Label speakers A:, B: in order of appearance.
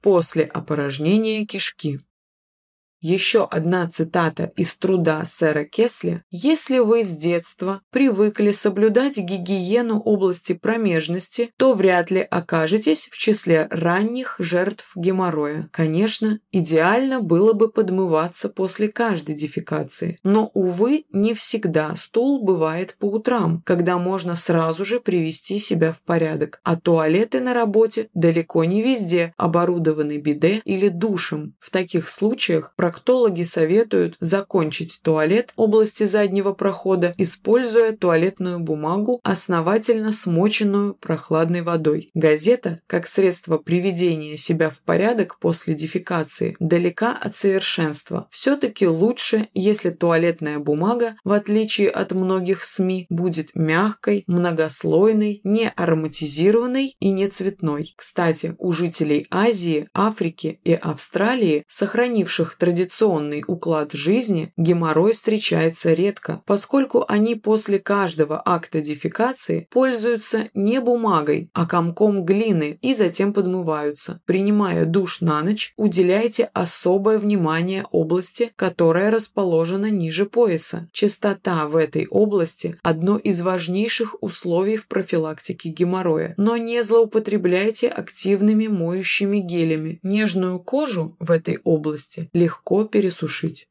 A: после опорожнения кишки. Еще одна цитата из труда сэра Кесли. «Если вы с детства привыкли соблюдать гигиену области промежности, то вряд ли окажетесь в числе ранних жертв геморроя. Конечно, идеально было бы подмываться после каждой дефекации. Но, увы, не всегда стул бывает по утрам, когда можно сразу же привести себя в порядок. А туалеты на работе далеко не везде оборудованы биде или душем. В таких случаях проктологи советуют закончить туалет области заднего прохода, используя туалетную бумагу, основательно смоченную прохладной водой. Газета, как средство приведения себя в порядок после дефекации, далека от совершенства. Все-таки лучше, если туалетная бумага, в отличие от многих СМИ, будет мягкой, многослойной, не ароматизированной и не цветной. Кстати, у жителей Азии, Африки и Австралии, сохранивших традиционные традиционный уклад жизни геморрой встречается редко, поскольку они после каждого акта дефекации пользуются не бумагой, а комком глины и затем подмываются. Принимая душ на ночь, уделяйте особое внимание области, которая расположена ниже пояса. Чистота в этой области – одно из важнейших условий в профилактике геморроя, но не злоупотребляйте активными моющими гелями. Нежную кожу в этой области легко легко пересушить.